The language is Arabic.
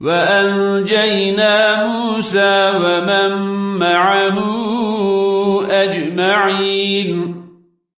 وأنجينا موسى ومن معه أجمعين.